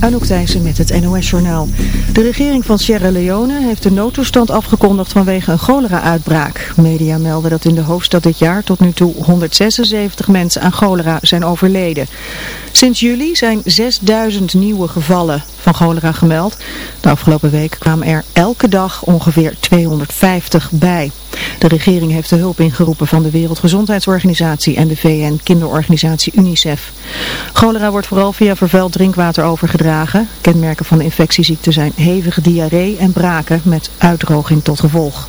Anouk Thijssen met het NOS-journaal. De regering van Sierra Leone heeft de noodtoestand afgekondigd vanwege een cholera-uitbraak. Media melden dat in de hoofdstad dit jaar tot nu toe 176 mensen aan cholera zijn overleden. Sinds juli zijn 6000 nieuwe gevallen van cholera gemeld. De afgelopen week kwamen er elke dag ongeveer 250 bij. De regering heeft de hulp ingeroepen van de Wereldgezondheidsorganisatie en de VN-kinderorganisatie UNICEF. Cholera wordt vooral via vervuild drinkwater overgedragen. Kenmerken van de infectieziekte zijn hevige diarree en braken met uitdroging tot gevolg.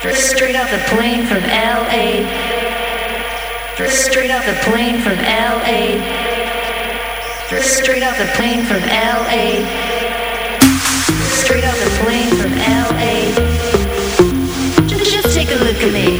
Straight off the plane from LA. Straight off the plane from LA. Straight off the plane from LA. Straight off the plane from LA. Just, take a look at me.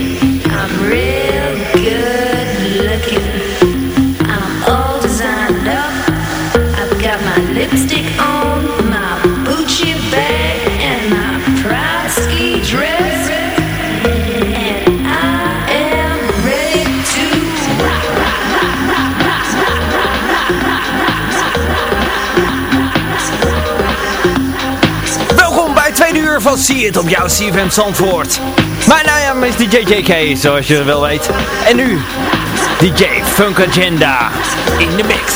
van See het op jouw CFM Zandvoort. Mijn naam is DJ JK, zoals je wel weet. En nu, DJ Funk Agenda in de mix.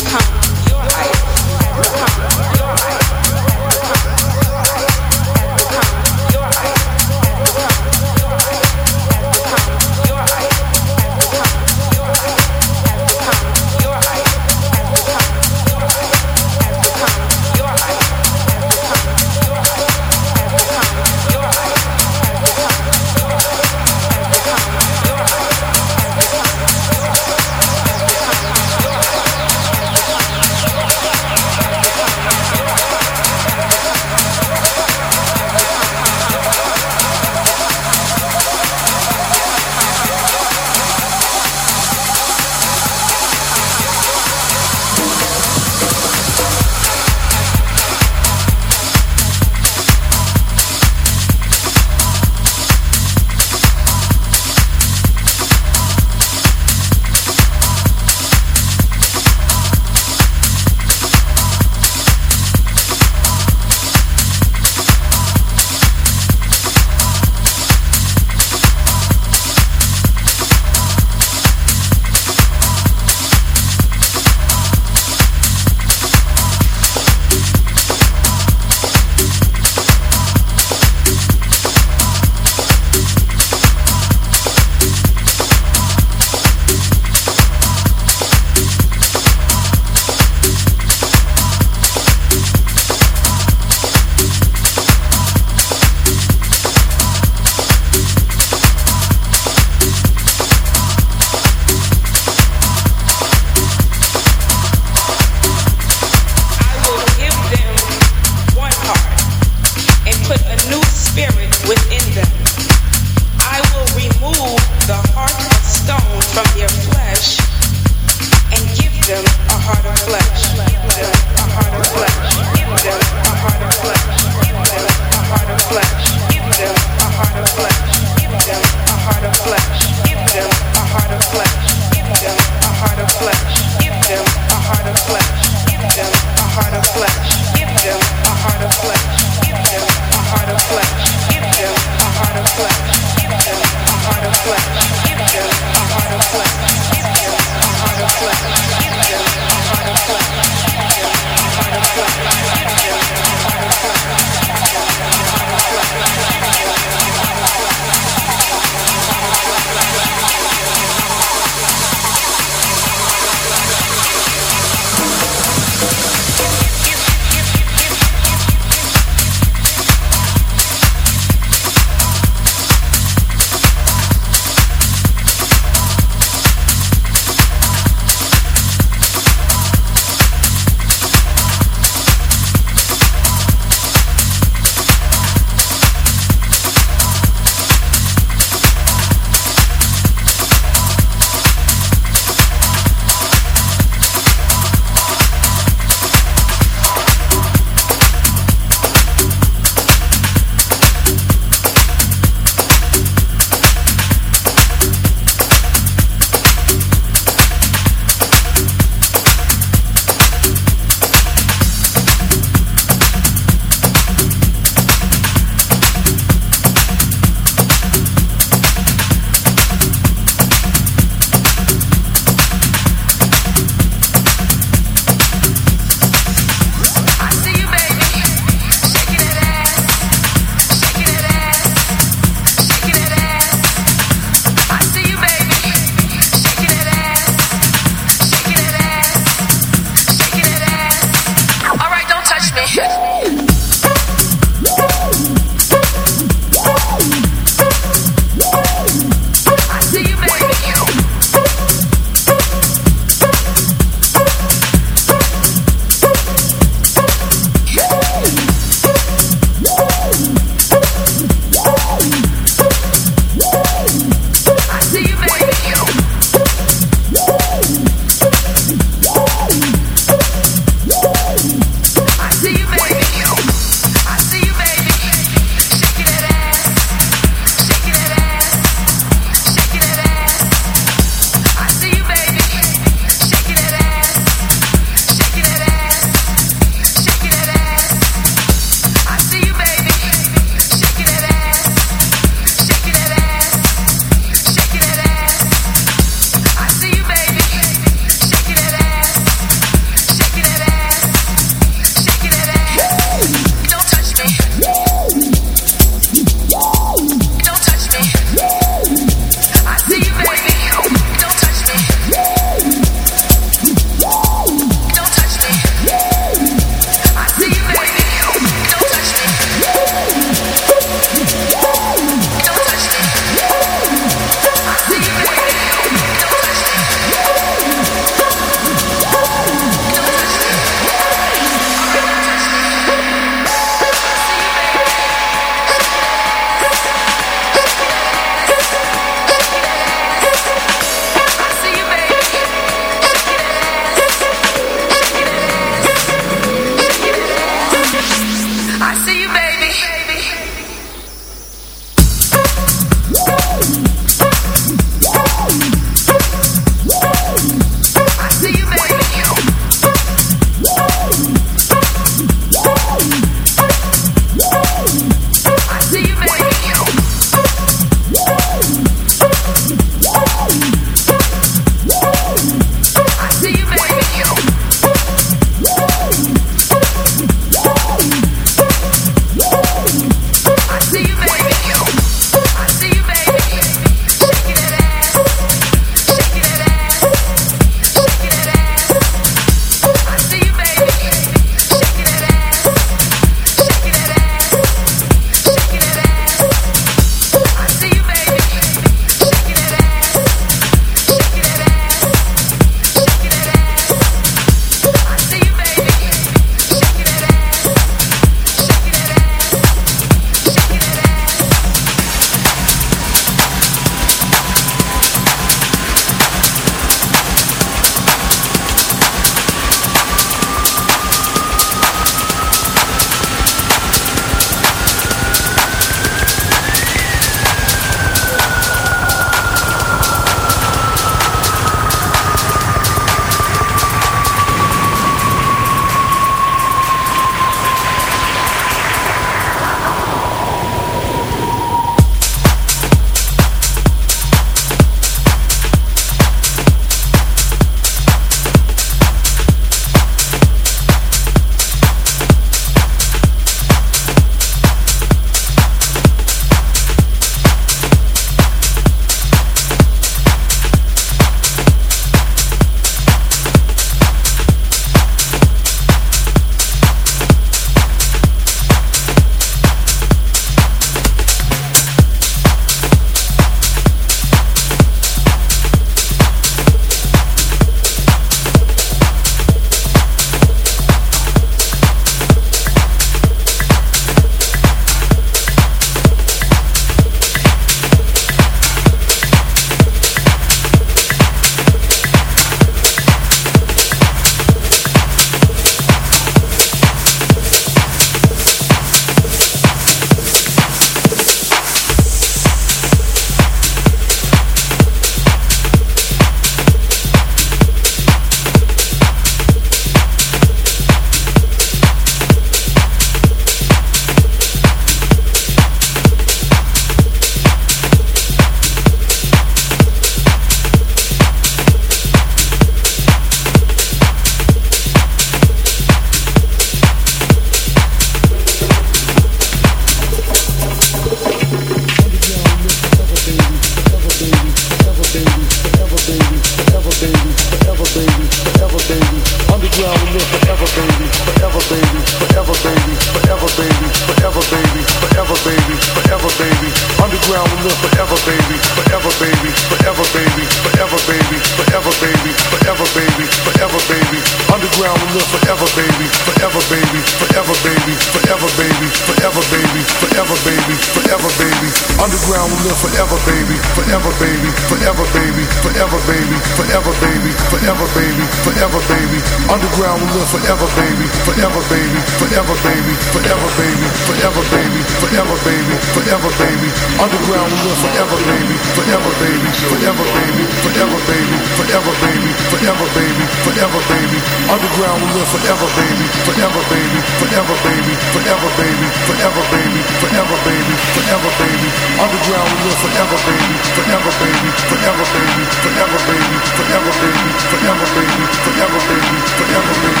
forever, baby, forever, baby, forever, baby, forever, baby, forever, baby, forever, baby, forever, baby. Underground, we will forever, baby, forever, baby, forever, baby, forever, baby, forever, baby, forever, baby, forever, baby. Underground, we will forever, baby, forever, baby, forever, baby, forever, baby, forever, baby, forever, baby, forever, baby. Underground, we will forever, baby, forever, baby, forever, baby, forever, baby, forever, baby, forever, baby, forever, baby, forever, baby.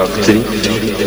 York City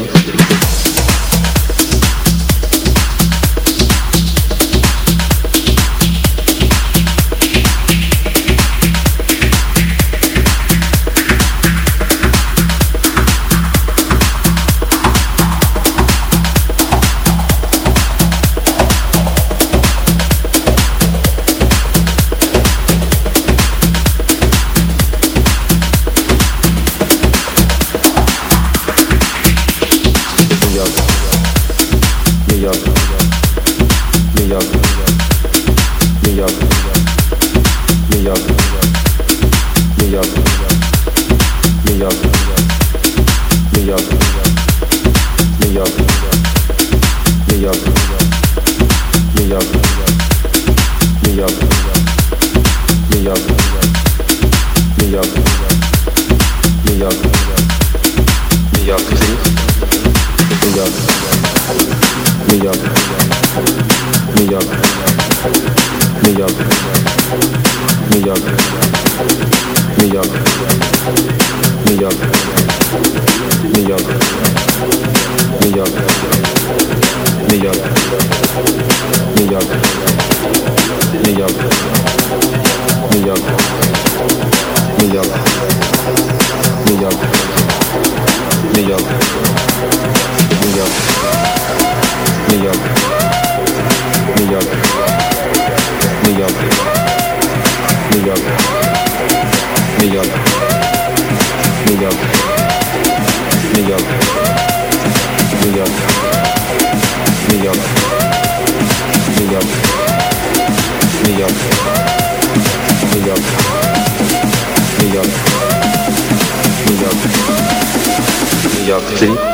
City.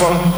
Forever.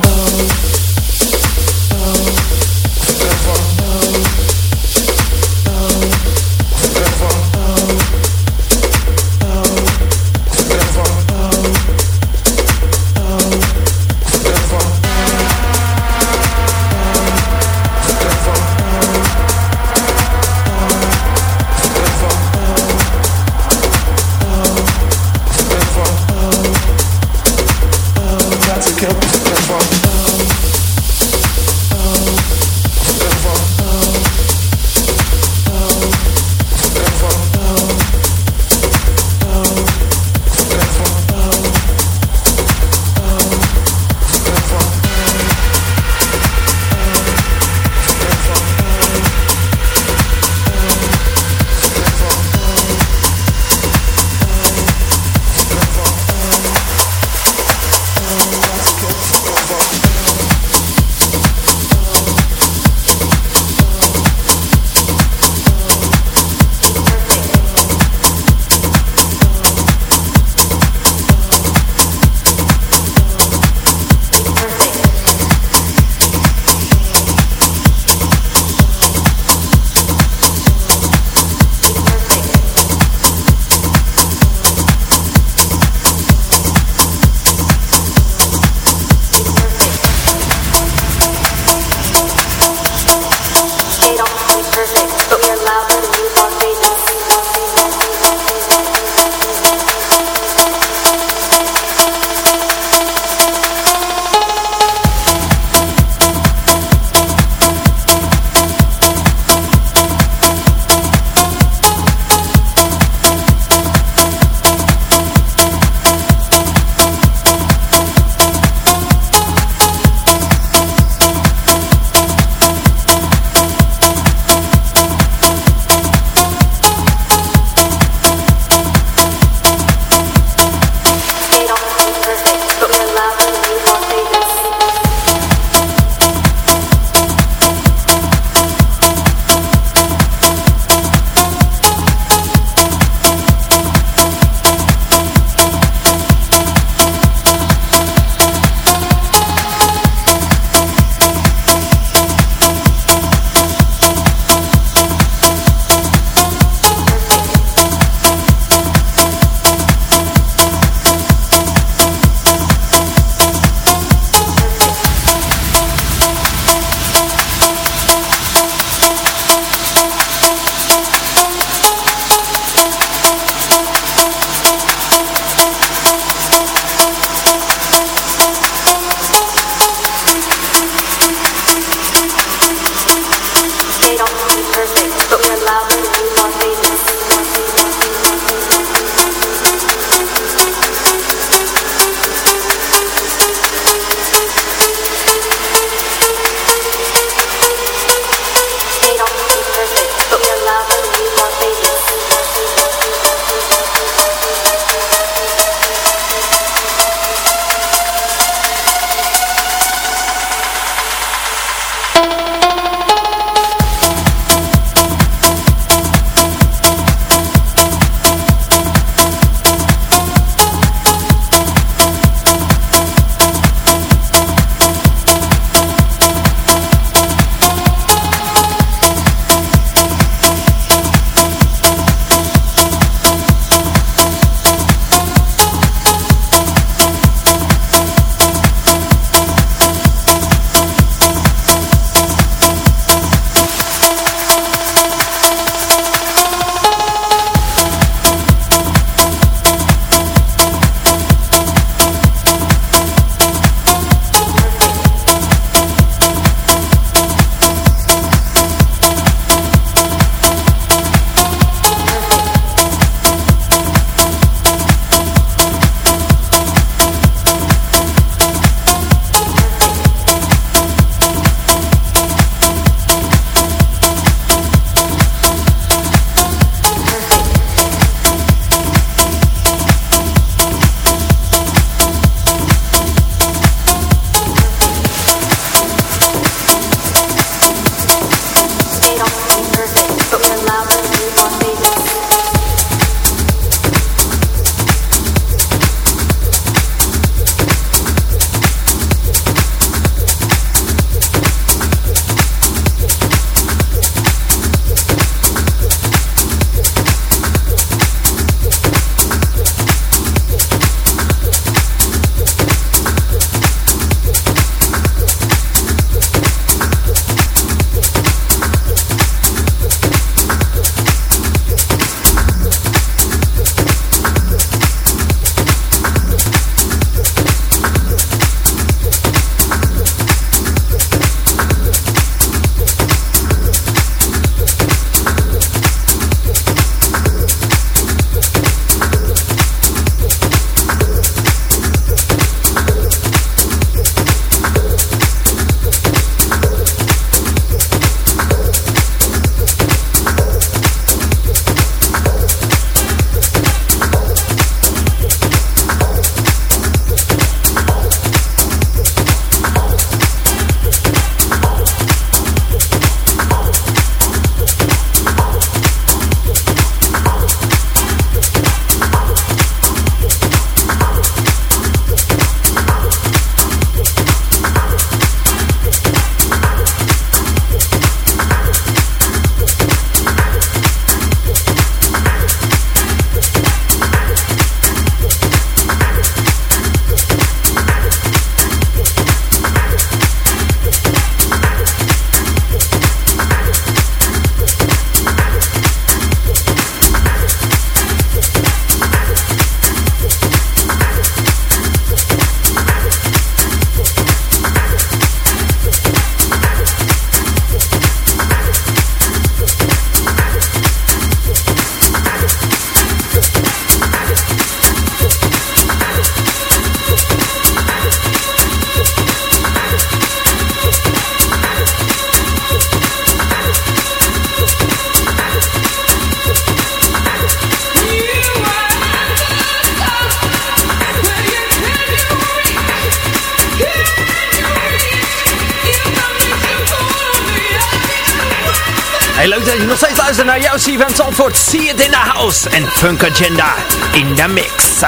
Jouw CFM Zandvoort. See it in the house. En Funk Agenda in the mix.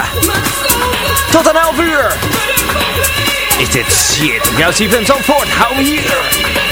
Tot een half uur. Is dit shit op jouw CFM Zandvoort? Hou hier.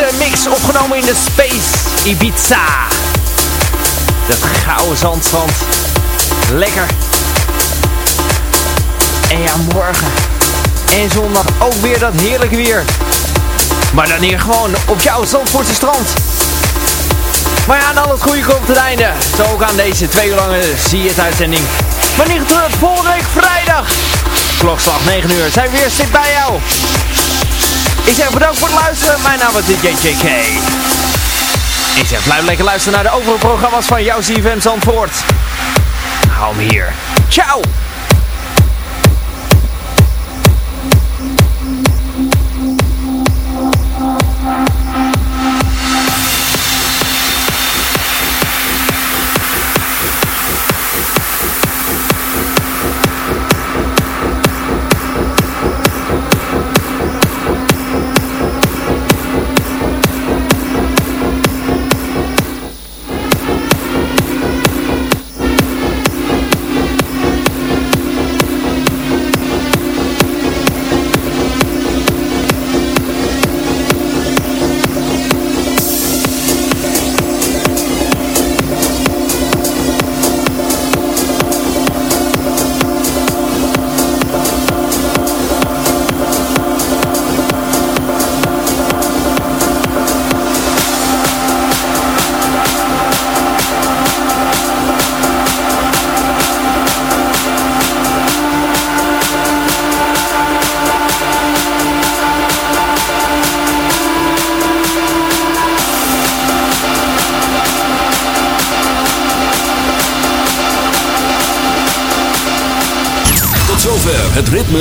Deze mix opgenomen in de Space Ibiza. Dat gouden zandstrand. Lekker. En ja, morgen en zondag ook weer dat heerlijke weer. Maar dan hier gewoon op jouw Zandvoortse strand. Maar ja, al het goede komt het einde. Zo ook aan deze twee uur lange Zie het uitzending. Niet getreurd, volgende week vrijdag. Klokslag 9 uur. Zijn we weer zit bij jou. Ik zeg bedankt voor het luisteren. Mijn naam is DJ JK. Ik zeg blijf lekker luisteren naar de overige programma's van jouw CFM Zandvoort. Hou hem hier. Ciao.